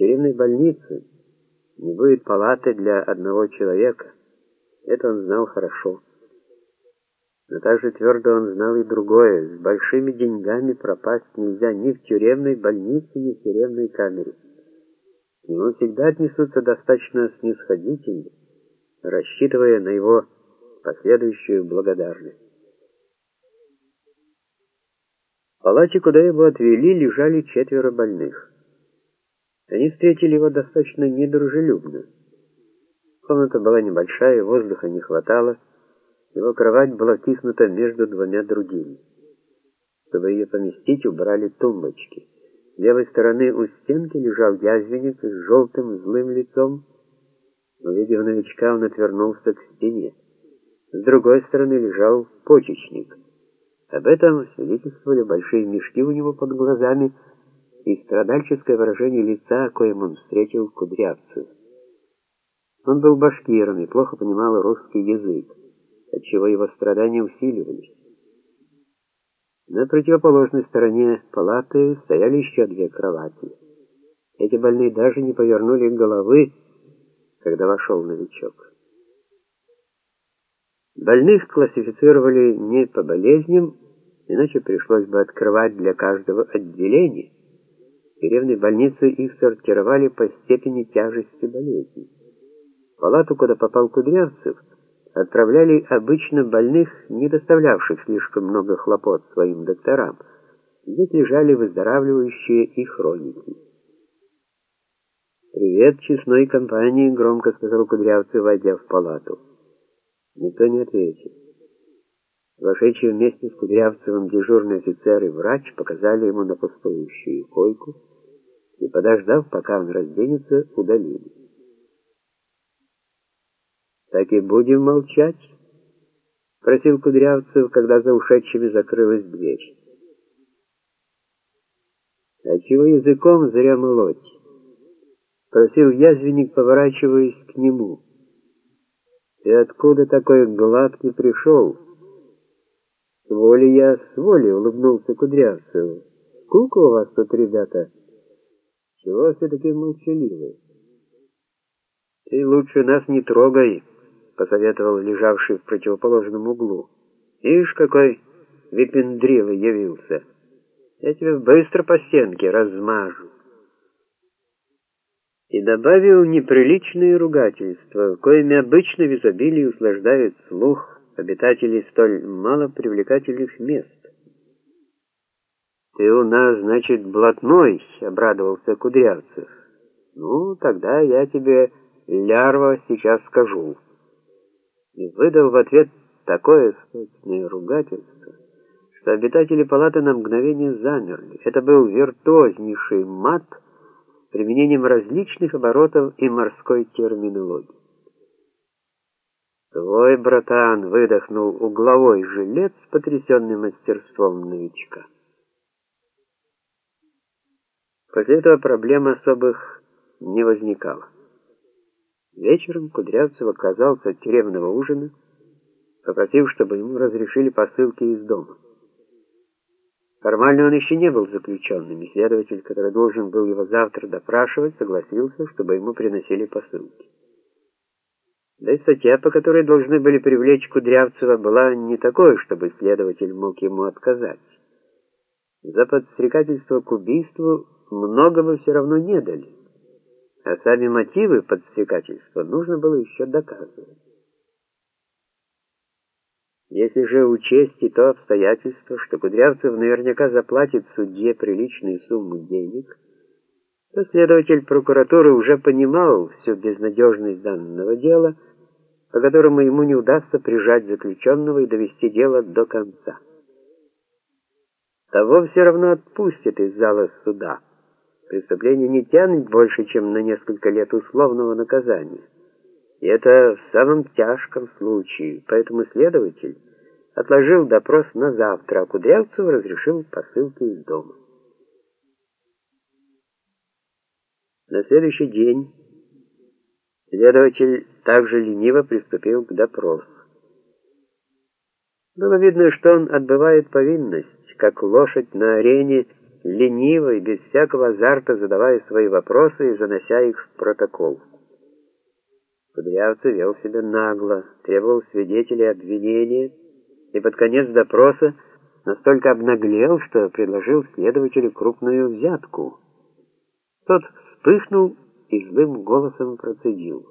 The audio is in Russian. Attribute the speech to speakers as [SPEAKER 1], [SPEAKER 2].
[SPEAKER 1] тюремной больнице не будет палаты для одного человека. Это он знал хорошо. Но также твердо он знал и другое. С большими деньгами пропасть нельзя ни в тюремной больнице, ни в тюремной камере. К нему всегда отнесутся достаточно снисходительно, рассчитывая на его последующую благодарность. В палате, куда его отвели, лежали четверо больных. Они встретили его достаточно недружелюбно. Комната была небольшая, воздуха не хватало, его кровать была тиснута между двумя другими. Чтобы ее поместить, убрали тумбочки. С левой стороны у стенки лежал язвенник с желтым злым лицом. Увидев новичка, он отвернулся к стене. С другой стороны лежал почечник. Об этом свидетельствовали большие мешки у него под глазами и страдальческое выражение лица, коим он встретил кудрявцев. Он был башкиром и плохо понимал русский язык, отчего его страдания усиливались. На противоположной стороне палаты стояли еще две кровати. Эти больные даже не повернули головы, когда вошел новичок. Больных классифицировали не по болезням, иначе пришлось бы открывать для каждого отделение. Деревной больнице их сортировали по степени тяжести болезни. В палату, куда попал Кудрявцев, отправляли обычно больных, не доставлявших слишком много хлопот своим докторам. Здесь лежали выздоравливающие и хроники. «Привет честной компании», — громко сказал Кудрявцев, войдя в палату. Никто не ответил. Вошедшие вместе с Кудрявцевым дежурный офицер и врач показали ему на пустующую койку и, подождав, пока он разденется, удалились. «Так и будем молчать?» — просил Кудрявцев, когда за ушедшими закрылась дверь. «А чего языком зря молоть?» — просил язвенник, поворачиваясь к нему. «Ты откуда такой гладкий пришел?» «С воли я, с воли», — улыбнулся Кудрявцев. «Сколько у вас тут, ребята?» «Чего все таки молчаливы?» «Ты лучше нас не трогай», посоветовал лежавший в противоположном углу. «Ишь, какой випендрилый явился! Я тебя быстро по стенке размажу!» И добавил неприличные ругательства, коими обычно в изобилии услаждают слух обитателей столь малопривлекательных мест. «Ты у нас, значит, блатной», — обрадовался Кудрявцев. «Ну, тогда я тебе, лярва, сейчас скажу» и выдал в ответ такое сочное ругательство, что обитатели палаты на мгновение замерли. Это был виртуознейший мат с применением различных оборотов и морской терминологии. «Твой братан!» — выдохнул угловой жилет с потрясенным мастерством новичка. После этого проблем особых не возникало. Вечером Кудрявцев оказался от тюремного ужина, попросив, чтобы ему разрешили посылки из дома. Формально он еще не был заключенным, и следователь, который должен был его завтра допрашивать, согласился, чтобы ему приносили посылки. Да и статья, по которой должны были привлечь Кудрявцева, была не такой, чтобы следователь мог ему отказать. За подстрекательство к убийству многого все равно не дали а сами мотивы подстрекательства нужно было еще доказывать. Если же учесть и то обстоятельство, что Кудрявцев наверняка заплатит судье приличную сумму денег, то следователь прокуратуры уже понимал всю безнадежность данного дела, по которому ему не удастся прижать заключенного и довести дело до конца. Того все равно отпустят из зала суда. Преступление не тянет больше, чем на несколько лет условного наказания. И это в самом тяжком случае, поэтому следователь отложил допрос на завтра, а Кудрявцев разрешил посылку из дома. На следующий день следователь также лениво приступил к допросу. Было видно, что он отбывает повинность, как лошадь на арене, лениво и без всякого азарта задавая свои вопросы и занося их в протокол. Кудрявцев вел себя нагло, требовал свидетелей обвинения и под конец допроса настолько обнаглел, что предложил следователю крупную взятку. Тот вспыхнул и злым голосом процедил.